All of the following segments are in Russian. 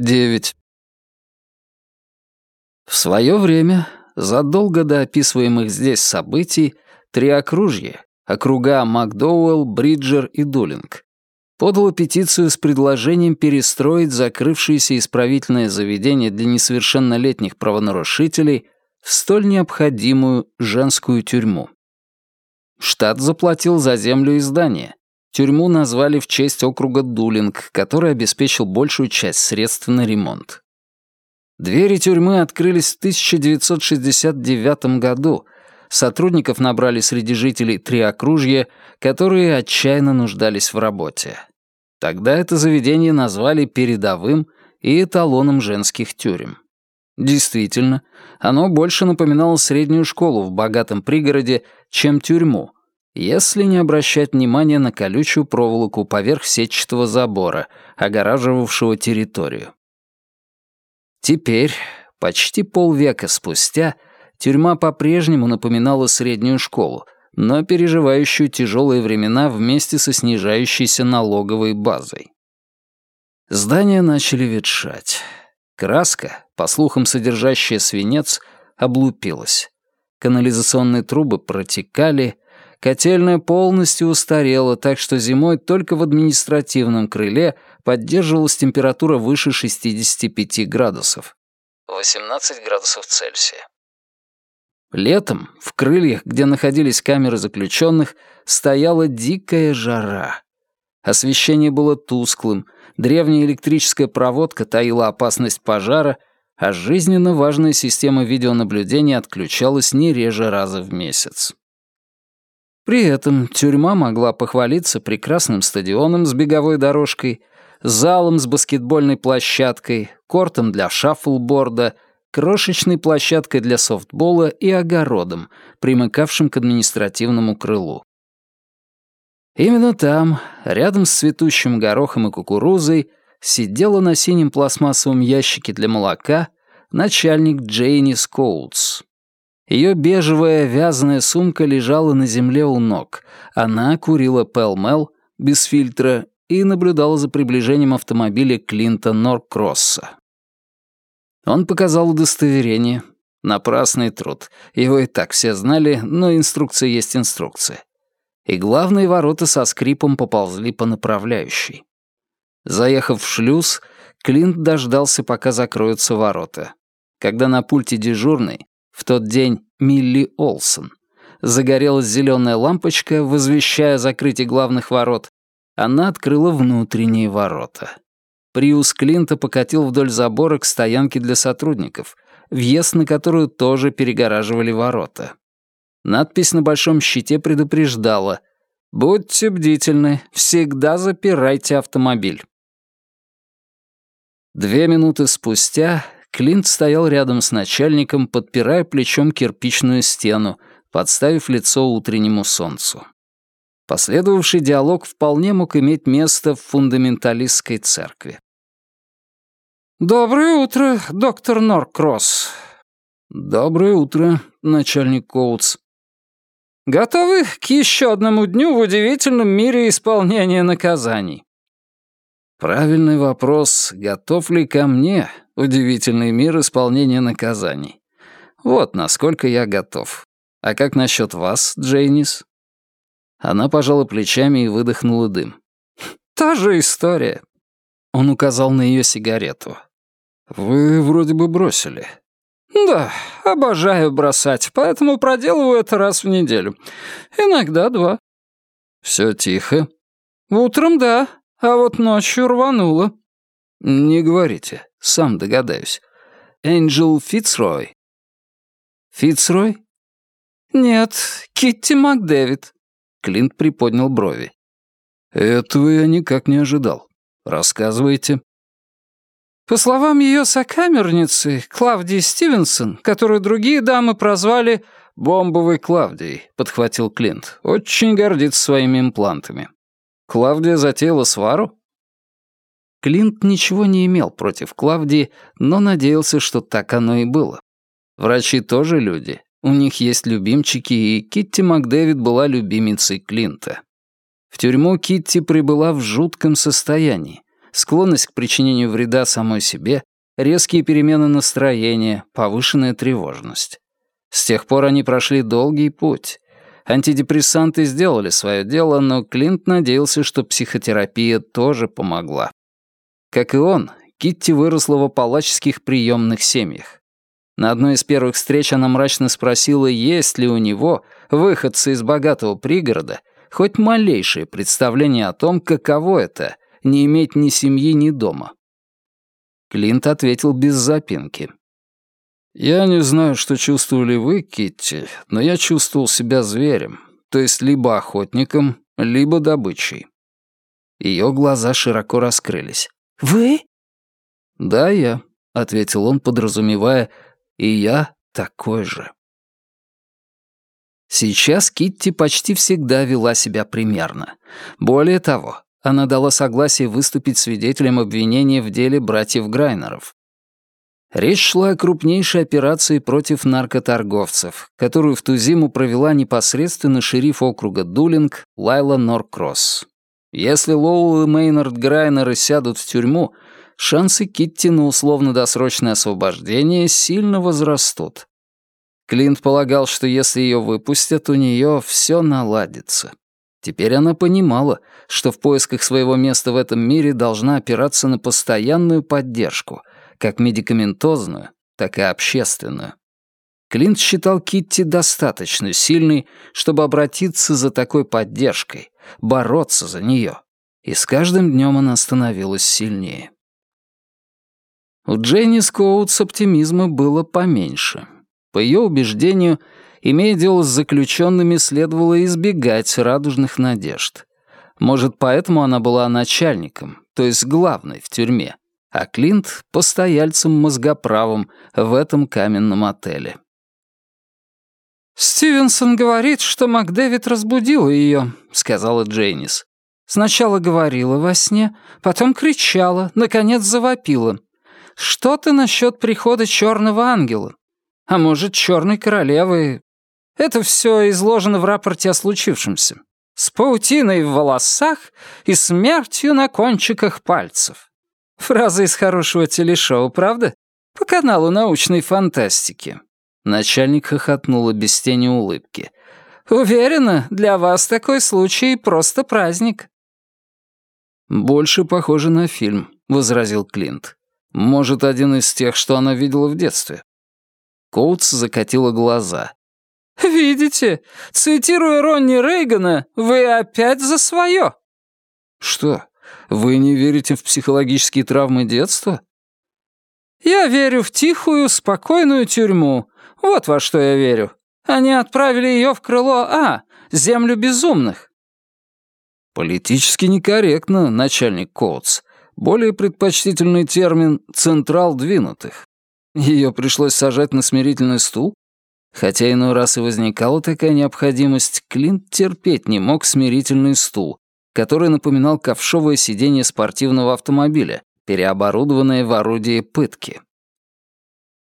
девять. В свое время, задолго до описываемых здесь событий, три окружья, округа Макдоуэлл, Бриджер и Дулинг, подало петицию с предложением перестроить закрывшееся исправительное заведение для несовершеннолетних правонарушителей в столь необходимую женскую тюрьму. Штат заплатил за землю и здание. Тюрьму назвали в честь округа Дулинг, который обеспечил большую часть средств на ремонт. Двери тюрьмы открылись в 1969 году. Сотрудников набрали среди жителей три окружья, которые отчаянно нуждались в работе. Тогда это заведение назвали передовым и эталоном женских тюрем. Действительно, оно больше напоминало среднюю школу в богатом пригороде, чем тюрьму, если не обращать внимания на колючую проволоку поверх сетчатого забора, огораживавшего территорию. Теперь, почти полвека спустя, тюрьма по-прежнему напоминала среднюю школу, но переживающую тяжелые времена вместе со снижающейся налоговой базой. Здания начали ветшать. Краска, по слухам содержащая свинец, облупилась. Канализационные трубы протекали, котельная полностью устарела, так что зимой только в административном крыле поддерживалась температура выше 65 градусов. 18 градусов Цельсия. Летом в крыльях, где находились камеры заключенных, стояла дикая жара. Освещение было тусклым, древняя электрическая проводка таила опасность пожара, а жизненно важная система видеонаблюдения отключалась не реже раза в месяц. При этом тюрьма могла похвалиться прекрасным стадионом с беговой дорожкой, залом с баскетбольной площадкой, кортом для шаффлборда, крошечной площадкой для софтбола и огородом, примыкавшим к административному крылу. Именно там, рядом с цветущим горохом и кукурузой, сидела на синем пластмассовом ящике для молока начальник Джейни Скоутс. Ее бежевая вязаная сумка лежала на земле у ног. Она курила пэл-мэл, без фильтра, и наблюдала за приближением автомобиля Клинта Норкросса. Он показал удостоверение. Напрасный труд. Его и так все знали, но инструкция есть инструкция. И главные ворота со скрипом поползли по направляющей. Заехав в шлюз, Клинт дождался, пока закроются ворота. Когда на пульте дежурный, в тот день Милли Олсон, загорелась зеленая лампочка, возвещая закрытие главных ворот, она открыла внутренние ворота. Приус Клинта покатил вдоль забора к стоянке для сотрудников, въезд на которую тоже перегораживали ворота. Надпись на большом щите предупреждала «Будьте бдительны, всегда запирайте автомобиль». Две минуты спустя Клинт стоял рядом с начальником, подпирая плечом кирпичную стену, подставив лицо утреннему солнцу. Последовавший диалог вполне мог иметь место в фундаменталистской церкви. «Доброе утро, доктор Норкросс». «Доброе утро, начальник Коутс». «Готовы к еще одному дню в удивительном мире исполнения наказаний?» Правильный вопрос, готов ли ко мне удивительный мир исполнения наказаний? Вот насколько я готов. А как насчет вас, Джейнис? Она пожала плечами и выдохнула дым. «Та же история». Он указал на ее сигарету. «Вы вроде бы бросили». «Да, обожаю бросать, поэтому проделываю это раз в неделю. Иногда два». «Все тихо?» «Утром да, а вот ночью рвануло». «Не говорите, сам догадаюсь. Энджел Фицрой?» «Фицрой?» «Нет, Китти Макдэвид». Клинт приподнял брови. «Этого я никак не ожидал. Рассказывайте». По словам ее сокамерницы, Клавдии Стивенсон, которую другие дамы прозвали «бомбовой Клавдией», — подхватил Клинт, очень гордится своими имплантами. Клавдия затеяла свару? Клинт ничего не имел против Клавдии, но надеялся, что так оно и было. Врачи тоже люди, у них есть любимчики, и Китти Макдэвид была любимицей Клинта. В тюрьму Китти прибыла в жутком состоянии. склонность к причинению вреда самой себе, резкие перемены настроения, повышенная тревожность. С тех пор они прошли долгий путь. Антидепрессанты сделали свое дело, но Клинт надеялся, что психотерапия тоже помогла. Как и он, Китти выросла в апалаческих приемных семьях. На одной из первых встреч она мрачно спросила, есть ли у него, выходцы из богатого пригорода, хоть малейшее представление о том, каково это — не иметь ни семьи, ни дома. Клинт ответил без запинки. «Я не знаю, что чувствовали вы, Китти, но я чувствовал себя зверем, то есть либо охотником, либо добычей». Ее глаза широко раскрылись. «Вы?» «Да, я», — ответил он, подразумевая, «и я такой же». Сейчас Китти почти всегда вела себя примерно. Более того, она дала согласие выступить свидетелем обвинения в деле братьев Грайнеров. Речь шла о крупнейшей операции против наркоторговцев, которую в ту зиму провела непосредственно шериф округа Дулинг Лайла Норкросс. Если Лоуэлл и Мейнард Грайнеры сядут в тюрьму, шансы Китти на условно-досрочное освобождение сильно возрастут. Клинт полагал, что если ее выпустят, у нее все наладится. Теперь она понимала, что в поисках своего места в этом мире должна опираться на постоянную поддержку, как медикаментозную, так и общественную. Клинт считал Китти достаточно сильной, чтобы обратиться за такой поддержкой, бороться за нее. И с каждым днем она становилась сильнее. У Дженни Скоутс оптимизма было поменьше. По ее убеждению, имея дело с заключенными, следовало избегать радужных надежд. Может, поэтому она была начальником, то есть главной в тюрьме, а Клинт — постояльцем-мозгоправом в этом каменном отеле. «Стивенсон говорит, что Макдэвид разбудил ее», — сказала Джейнис. «Сначала говорила во сне, потом кричала, наконец завопила. Что-то насчет прихода черного ангела. А может, черной королевы. Это все изложено в рапорте о случившемся. С паутиной в волосах и смертью на кончиках пальцев. Фраза из хорошего телешоу, правда? По каналу научной фантастики». Начальник хохотнула без тени улыбки. «Уверена, для вас такой случай просто праздник». «Больше похоже на фильм», — возразил Клинт. «Может, один из тех, что она видела в детстве». Коутс закатила глаза. «Видите, цитируя Ронни Рейгана, вы опять за свое». «Что?» Вы не верите в психологические травмы детства? Я верю в тихую, спокойную тюрьму. Вот во что я верю. Они отправили ее в крыло А, землю безумных. Политически некорректно, начальник Коутс. Более предпочтительный термин «централ двинутых». Ее пришлось сажать на смирительный стул? Хотя иной раз и возникала такая необходимость, Клинт терпеть не мог смирительный стул, который напоминал ковшовое сиденье спортивного автомобиля, переоборудованное в орудие пытки.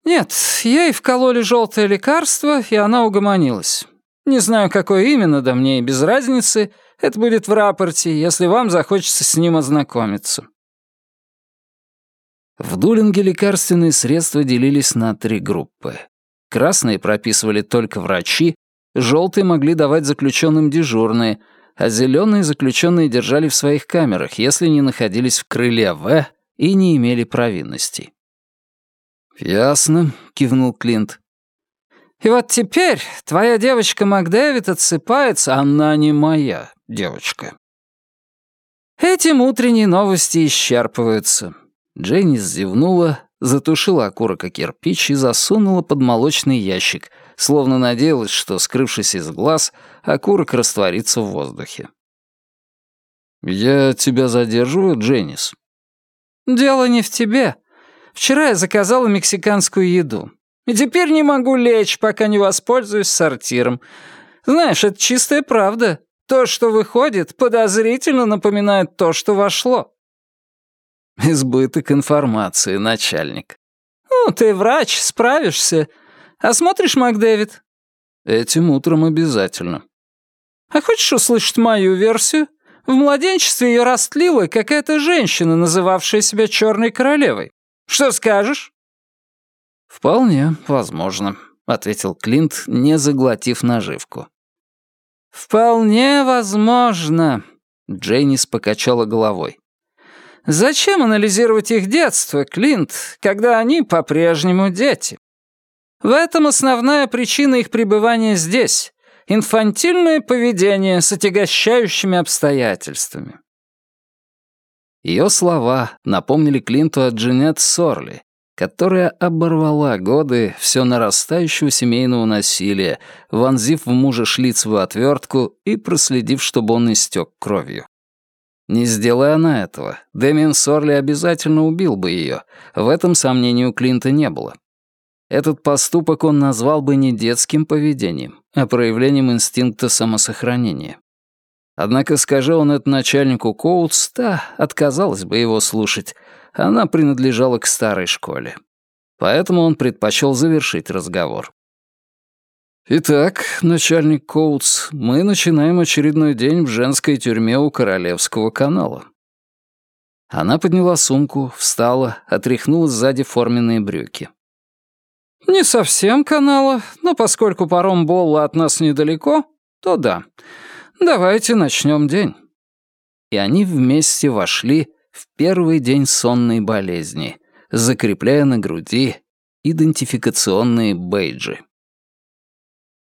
«Нет, ей вкололи желтое лекарство, и она угомонилась. Не знаю, какое именно, да мне и без разницы. Это будет в рапорте, если вам захочется с ним ознакомиться». В Дулинге лекарственные средства делились на три группы. Красные прописывали только врачи, желтые могли давать заключенным дежурные — а зеленые заключенные держали в своих камерах, если не находились в крыле В и не имели провинностей. «Ясно», — кивнул Клинт. «И вот теперь твоя девочка Макдэвид отсыпается, она не моя девочка». Этим утренние новости исчерпываются. Дженнис зевнула, затушила окурок о кирпич и засунула под молочный ящик, словно надеялась, что, скрывшись из глаз, окурок растворится в воздухе. «Я тебя задерживаю, Дженнис?» «Дело не в тебе. Вчера я заказала мексиканскую еду. И теперь не могу лечь, пока не воспользуюсь сортиром. Знаешь, это чистая правда. То, что выходит, подозрительно напоминает то, что вошло». «Избыток информации, начальник». «Ну, ты врач, справишься. А смотришь, Макдэвид?» «Этим утром обязательно». «А хочешь услышать мою версию? В младенчестве ее растлила какая-то женщина, называвшая себя Черной Королевой. Что скажешь?» «Вполне возможно», — ответил Клинт, не заглотив наживку. «Вполне возможно», — Джейнис покачала головой. «Зачем анализировать их детство, Клинт, когда они по-прежнему дети? В этом основная причина их пребывания здесь — инфантильное поведение с отягощающими обстоятельствами». Ее слова напомнили Клинту о Джанет Сорли, которая оборвала годы все нарастающего семейного насилия, вонзив в мужа шлицевую отвертку и проследив, чтобы он истек кровью. Не сделая она этого, Дэмиен Сорли обязательно убил бы ее, в этом сомнений у Клинта не было. Этот поступок он назвал бы не детским поведением, а проявлением инстинкта самосохранения. Однако, скажи он это начальнику Коутс, та отказалась бы его слушать, она принадлежала к старой школе. Поэтому он предпочел завершить разговор. «Итак, начальник Коутс, мы начинаем очередной день в женской тюрьме у Королевского канала». Она подняла сумку, встала, отряхнула сзади форменные брюки. «Не совсем канала, но поскольку паром Болла от нас недалеко, то да. Давайте начнем день». И они вместе вошли в первый день сонной болезни, закрепляя на груди идентификационные бейджи.